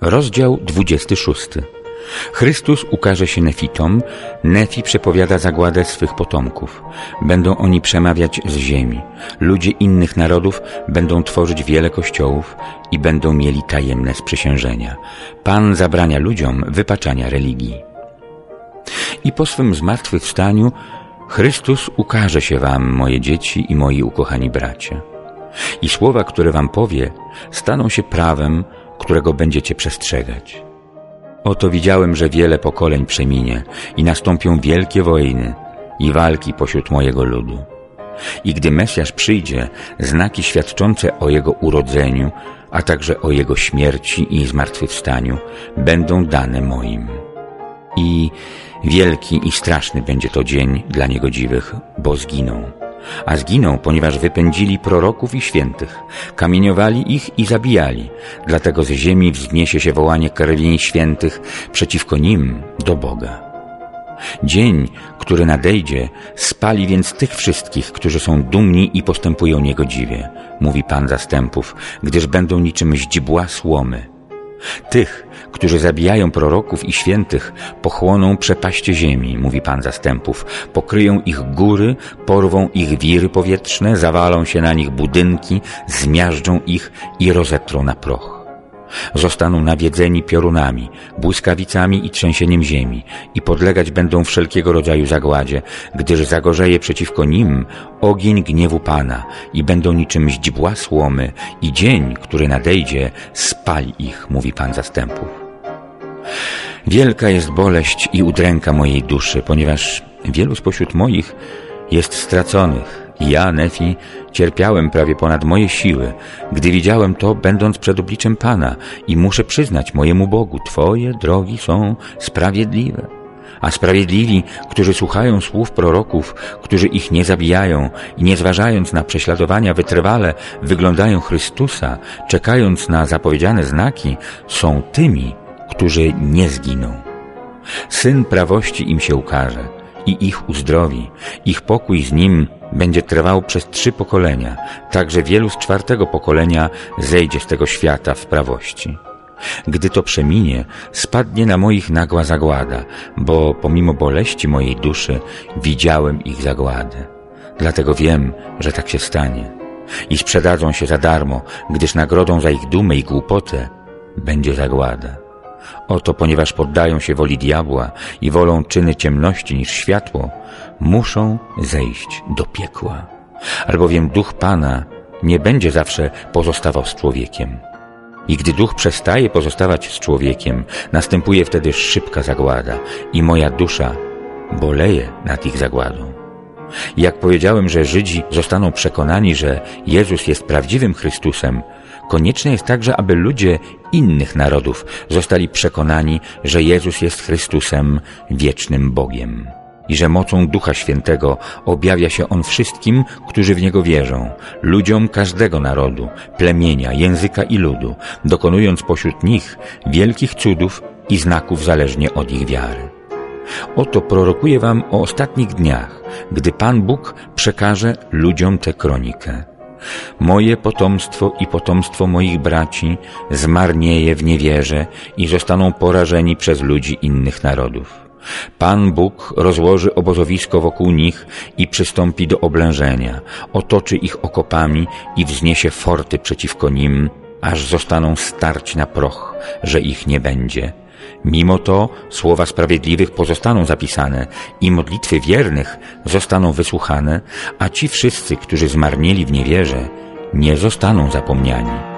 Rozdział 26. Chrystus ukaże się Nefitom, Nefi przepowiada zagładę swych potomków. Będą oni przemawiać z ziemi. Ludzie innych narodów będą tworzyć wiele kościołów i będą mieli tajemne sprzysiężenia. Pan zabrania ludziom wypaczania religii. I po swym zmartwychwstaniu Chrystus ukaże się wam, moje dzieci i moi ukochani bracia. I słowa, które wam powie, staną się prawem, którego będziecie przestrzegać. Oto widziałem, że wiele pokoleń przeminie i nastąpią wielkie wojny i walki pośród mojego ludu. I gdy Mesjasz przyjdzie, znaki świadczące o Jego urodzeniu, a także o Jego śmierci i zmartwychwstaniu będą dane moim. I wielki i straszny będzie to dzień dla niegodziwych, bo zginą a zginą, ponieważ wypędzili proroków i świętych, kamieniowali ich i zabijali. Dlatego z ziemi wzniesie się wołanie krwi świętych przeciwko nim do Boga. Dzień, który nadejdzie, spali więc tych wszystkich, którzy są dumni i postępują niegodziwie, mówi Pan zastępów, gdyż będą niczym źdźbła słomy. Tych, którzy zabijają proroków i świętych, pochłoną przepaście ziemi, mówi Pan zastępów. Pokryją ich góry, porwą ich wiry powietrzne, zawalą się na nich budynki, zmiażdżą ich i rozetrą na proch. Zostaną nawiedzeni piorunami, błyskawicami i trzęsieniem ziemi i podlegać będą wszelkiego rodzaju zagładzie, gdyż zagorzeje przeciwko nim ogień gniewu Pana i będą niczym źdźbła słomy i dzień, który nadejdzie, spali ich, mówi Pan zastępów. Wielka jest boleść i udręka mojej duszy, ponieważ wielu spośród moich jest straconych, ja, Nefi, cierpiałem prawie ponad moje siły, gdy widziałem to, będąc przed obliczem Pana i muszę przyznać mojemu Bogu, Twoje drogi są sprawiedliwe. A sprawiedliwi, którzy słuchają słów proroków, którzy ich nie zabijają i nie zważając na prześladowania wytrwale wyglądają Chrystusa, czekając na zapowiedziane znaki, są tymi, którzy nie zginą. Syn prawości im się ukaże i ich uzdrowi. Ich pokój z nim będzie trwał przez trzy pokolenia, także wielu z czwartego pokolenia zejdzie z tego świata w prawości. Gdy to przeminie, spadnie na moich nagła zagłada, bo pomimo boleści mojej duszy widziałem ich zagładę. Dlatego wiem, że tak się stanie. I sprzedadzą się za darmo, gdyż nagrodą za ich dumę i głupotę będzie zagłada. Oto ponieważ poddają się woli diabła i wolą czyny ciemności niż światło, muszą zejść do piekła. Albowiem duch Pana nie będzie zawsze pozostawał z człowiekiem. I gdy duch przestaje pozostawać z człowiekiem, następuje wtedy szybka zagłada i moja dusza boleje nad ich zagładą. jak powiedziałem, że Żydzi zostaną przekonani, że Jezus jest prawdziwym Chrystusem, Konieczne jest także, aby ludzie innych narodów zostali przekonani, że Jezus jest Chrystusem, wiecznym Bogiem i że mocą Ducha Świętego objawia się On wszystkim, którzy w Niego wierzą, ludziom każdego narodu, plemienia, języka i ludu, dokonując pośród nich wielkich cudów i znaków zależnie od ich wiary. Oto prorokuję wam o ostatnich dniach, gdy Pan Bóg przekaże ludziom tę kronikę. Moje potomstwo i potomstwo moich braci zmarnieje w niewierze i zostaną porażeni przez ludzi innych narodów. Pan Bóg rozłoży obozowisko wokół nich i przystąpi do oblężenia, otoczy ich okopami i wzniesie forty przeciwko nim, aż zostaną starć na proch, że ich nie będzie Mimo to słowa sprawiedliwych pozostaną zapisane i modlitwy wiernych zostaną wysłuchane, a ci wszyscy, którzy zmarnieli w niewierze, nie zostaną zapomniani.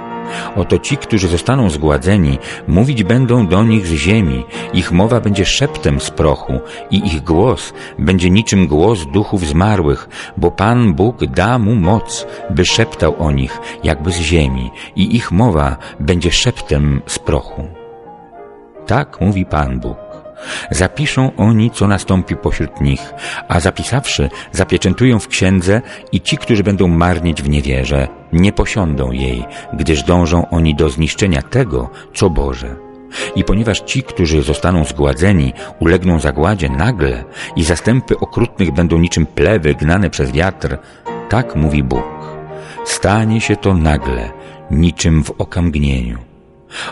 Oto ci, którzy zostaną zgładzeni, mówić będą do nich z ziemi, ich mowa będzie szeptem z prochu i ich głos będzie niczym głos duchów zmarłych, bo Pan Bóg da mu moc, by szeptał o nich jakby z ziemi i ich mowa będzie szeptem z prochu. Tak mówi Pan Bóg. Zapiszą oni, co nastąpi pośród nich, a zapisawszy, zapieczętują w księdze i ci, którzy będą marnić w niewierze, nie posiądą jej, gdyż dążą oni do zniszczenia tego, co Boże. I ponieważ ci, którzy zostaną zgładzeni, ulegną zagładzie nagle i zastępy okrutnych będą niczym plewy gnane przez wiatr, tak mówi Bóg. Stanie się to nagle, niczym w okamgnieniu.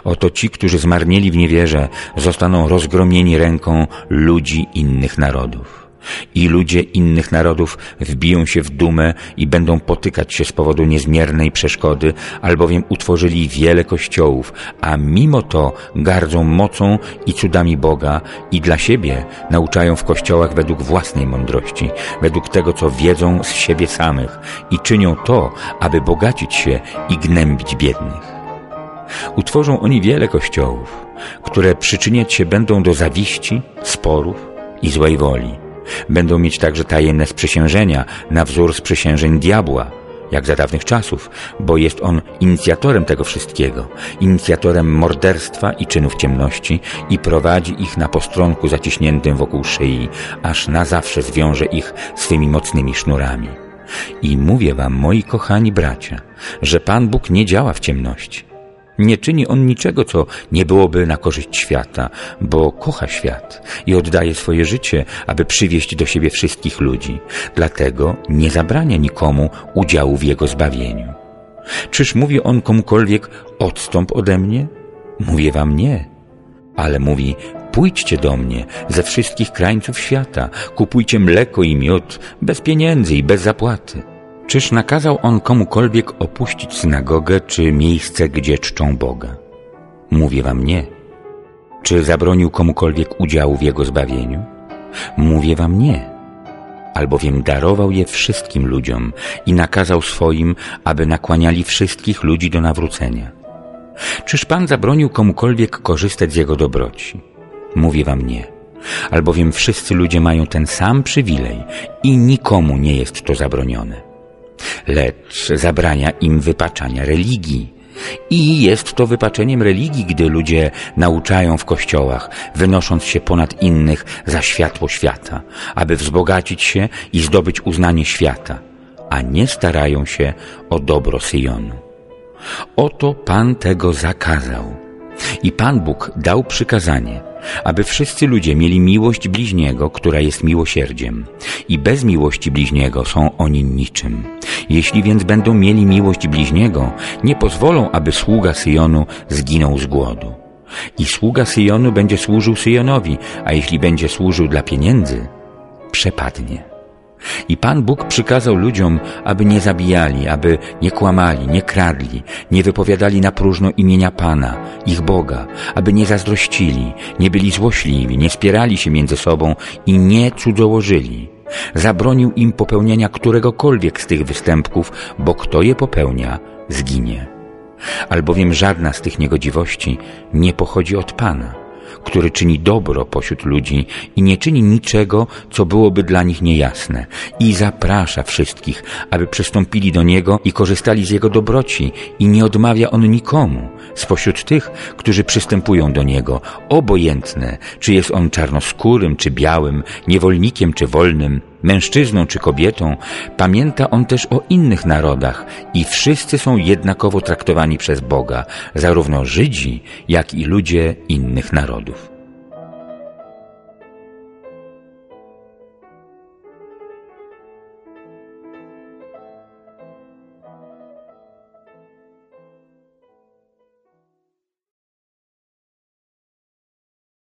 Oto ci, którzy zmarnieli w niewierze, zostaną rozgromieni ręką ludzi innych narodów. I ludzie innych narodów wbiją się w dumę i będą potykać się z powodu niezmiernej przeszkody, albowiem utworzyli wiele kościołów, a mimo to gardzą mocą i cudami Boga i dla siebie nauczają w kościołach według własnej mądrości, według tego, co wiedzą z siebie samych i czynią to, aby bogacić się i gnębić biednych. Utworzą oni wiele kościołów, które przyczyniać się będą do zawiści, sporów i złej woli Będą mieć także tajemne sprzysiężenia na wzór sprzysiężeń diabła, jak za dawnych czasów, bo jest on inicjatorem tego wszystkiego, inicjatorem morderstwa i czynów ciemności i prowadzi ich na postronku zaciśniętym wokół szyi, aż na zawsze zwiąże ich swymi mocnymi sznurami. I mówię wam, moi kochani bracia, że Pan Bóg nie działa w ciemności. Nie czyni on niczego, co nie byłoby na korzyść świata, bo kocha świat i oddaje swoje życie, aby przywieść do siebie wszystkich ludzi. Dlatego nie zabrania nikomu udziału w jego zbawieniu. Czyż mówi on komukolwiek, odstąp ode mnie? Mówię wam nie. Ale mówi, pójdźcie do mnie ze wszystkich krańców świata, kupujcie mleko i miód, bez pieniędzy i bez zapłaty Czyż nakazał on komukolwiek opuścić synagogę czy miejsce, gdzie czczą Boga? Mówię wam nie. Czy zabronił komukolwiek udziału w jego zbawieniu? Mówię wam nie. Albowiem darował je wszystkim ludziom i nakazał swoim, aby nakłaniali wszystkich ludzi do nawrócenia. Czyż Pan zabronił komukolwiek korzystać z jego dobroci? Mówię wam nie. Albowiem wszyscy ludzie mają ten sam przywilej i nikomu nie jest to zabronione lecz zabrania im wypaczania religii. I jest to wypaczeniem religii, gdy ludzie nauczają w kościołach, wynosząc się ponad innych za światło świata, aby wzbogacić się i zdobyć uznanie świata, a nie starają się o dobro Syjonu. Oto Pan tego zakazał. I Pan Bóg dał przykazanie, aby wszyscy ludzie mieli miłość bliźniego, która jest miłosierdziem. I bez miłości bliźniego są oni niczym. Jeśli więc będą mieli miłość bliźniego, nie pozwolą, aby sługa Syjonu zginął z głodu. I sługa Syjonu będzie służył Syjonowi, a jeśli będzie służył dla pieniędzy, przepadnie. I Pan Bóg przykazał ludziom, aby nie zabijali, aby nie kłamali, nie kradli, nie wypowiadali na próżno imienia Pana, ich Boga, aby nie zazdrościli, nie byli złośliwi, nie spierali się między sobą i nie cudzołożyli. Zabronił im popełniania któregokolwiek z tych występków, bo kto je popełnia, zginie. Albowiem żadna z tych niegodziwości nie pochodzi od Pana który czyni dobro pośród ludzi i nie czyni niczego, co byłoby dla nich niejasne i zaprasza wszystkich, aby przystąpili do Niego i korzystali z Jego dobroci i nie odmawia On nikomu spośród tych, którzy przystępują do Niego, obojętne, czy jest On czarnoskórym, czy białym, niewolnikiem, czy wolnym, mężczyzną czy kobietą, pamięta on też o innych narodach i wszyscy są jednakowo traktowani przez Boga, zarówno Żydzi, jak i ludzie innych narodów.